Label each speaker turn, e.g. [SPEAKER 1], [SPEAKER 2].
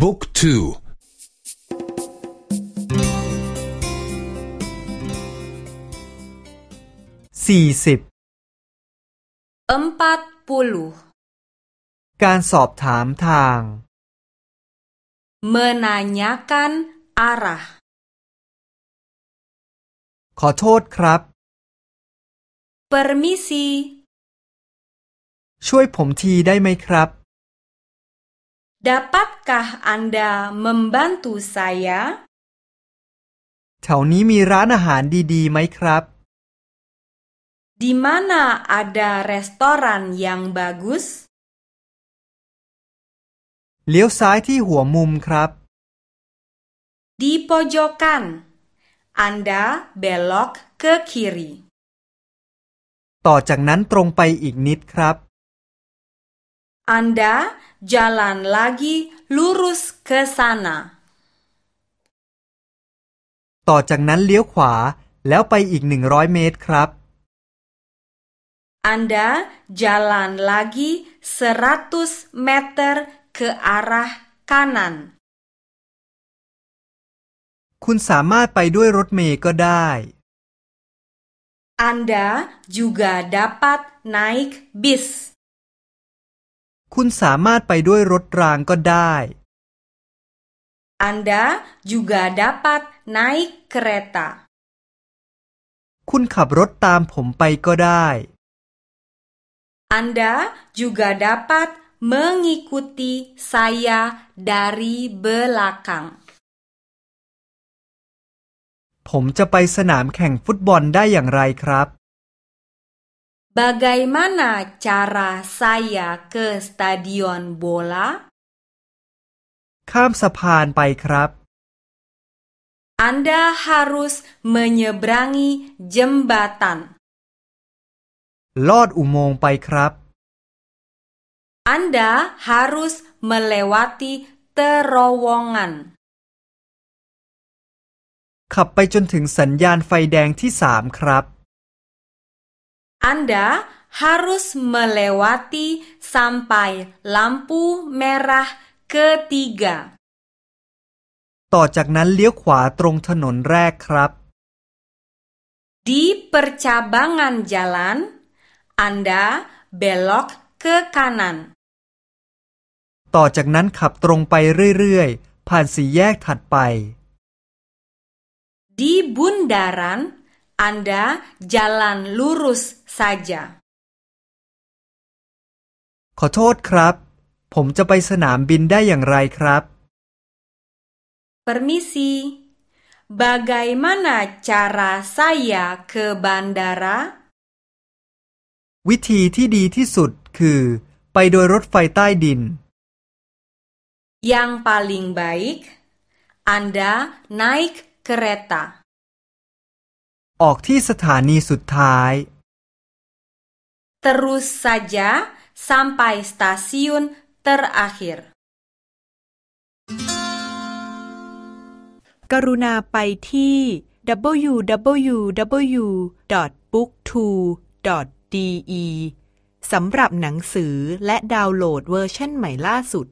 [SPEAKER 1] บุ๊กทู
[SPEAKER 2] สี่สิบ
[SPEAKER 3] empat puluh
[SPEAKER 2] การสอบถามทาง
[SPEAKER 3] menanyakan arah
[SPEAKER 2] ขอโทษครับ
[SPEAKER 3] permisi
[SPEAKER 2] ช่วยผมทีได้ไหมครับ
[SPEAKER 3] dapatkah Anda membantu saya
[SPEAKER 2] แถวนี้มีร้านอาหารดีๆไหมครับ
[SPEAKER 3] di mana ada restoran yang bagus
[SPEAKER 2] เลี้ยวซ้ายที่หัวมุมครับ
[SPEAKER 3] di pojokan Anda belok ke kiri
[SPEAKER 2] ต่อจากนั้นตรงไปอีกนิดครับ
[SPEAKER 3] Anda jalan lagi lurus ke sana
[SPEAKER 2] ต่อจากนั้นเลี้ยวขวาแล้วไปอีกหนึ่งร้อยเมตรครับ
[SPEAKER 3] Anda jalan lagi 100 meter ke arah kanan
[SPEAKER 2] คุณสามารถไปด้วยรถเมล์ก็ได้
[SPEAKER 3] Anda juga dapat naik bis
[SPEAKER 2] คุณสามารถไปด้วยรถรางก็ได้
[SPEAKER 3] Anda juga dapat naik kereta
[SPEAKER 2] คุณขับรถตามผมไปก็ได้
[SPEAKER 3] Anda juga dapat mengikuti saya dari belakang
[SPEAKER 2] ผมจะไปสนามแข่งฟุตบอลได้อย่างไรครับ
[SPEAKER 3] Bagaimana cara saya ke stadion bola?
[SPEAKER 2] ข้ามสะพานไปครับ
[SPEAKER 3] Anda harus menyeberangi jembatan.
[SPEAKER 2] ลอดอุโมงค์ไปครับ
[SPEAKER 3] Anda harus melewati terowongan.
[SPEAKER 2] ขับไปจนถึงสัญญาณไฟแดงที่สามครับ
[SPEAKER 3] Anda harus melewati sampai lampu merah ketiga.
[SPEAKER 2] ต่อจากนั้นเลี้ยวขวาตรงถนนแรกครับ
[SPEAKER 3] Di percabangan jalan, Anda belok ke kanan.
[SPEAKER 2] ต่อจากนั้นขับตรงไปเรื่อยๆ ผ่านสี่แยกถัดไป
[SPEAKER 3] Di bundaran, Anda jalan lurus saja.
[SPEAKER 2] ขอโทษครับ ผมจะไปสนามบินได้อย่างไรครับ
[SPEAKER 3] Permisi, bagaimana cara saya ke bandara?
[SPEAKER 2] วิธีที่ดีที่สุดคือ ไปโดยรถไฟใต้ดิน
[SPEAKER 3] Yang paling baik, Anda naik kereta.
[SPEAKER 2] ออกที่สถานีสุดท้าย
[SPEAKER 3] Terus saja sampai stasiun terakhir.
[SPEAKER 4] กรุณาไปที่ www.booktwo.de สำหรับหนังสือและดาวน์โหลดเวอร์ชันใหม่ล่าสุด